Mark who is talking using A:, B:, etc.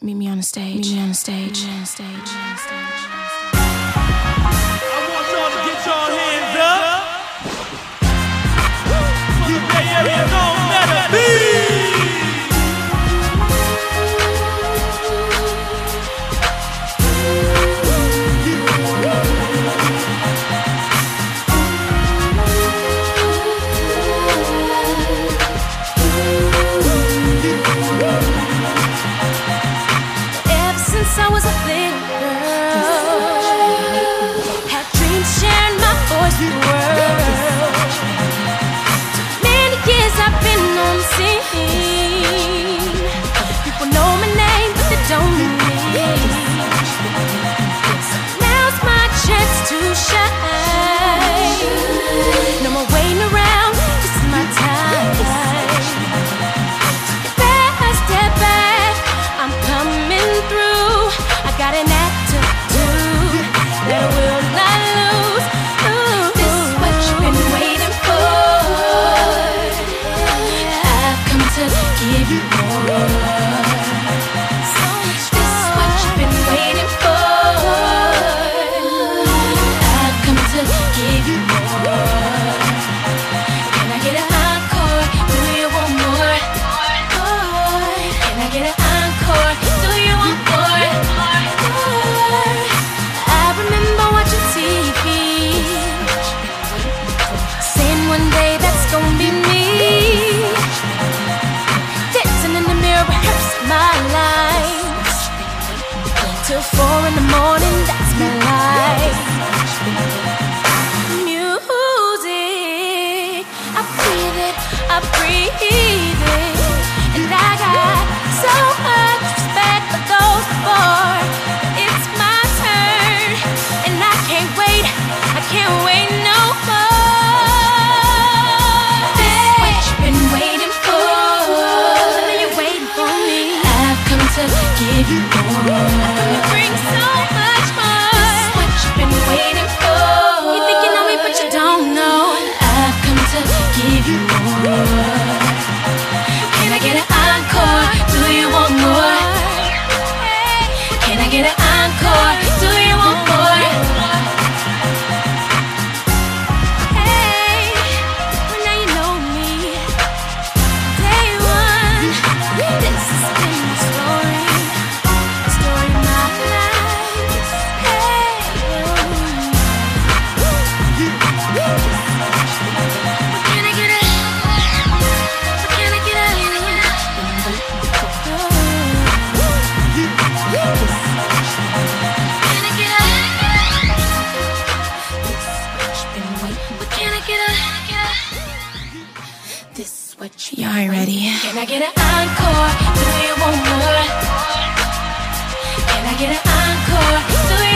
A: Meet me on the stage. Meet me on the stage. Meet me on a stage.
B: since I was a little girl. Had dreams sharing my with the world. Many years I've been on the scene. People know my name, but they don't know. So now's my chance to shine. me Y'all ready? Can I get an encore? Do you want more? Can I get an encore?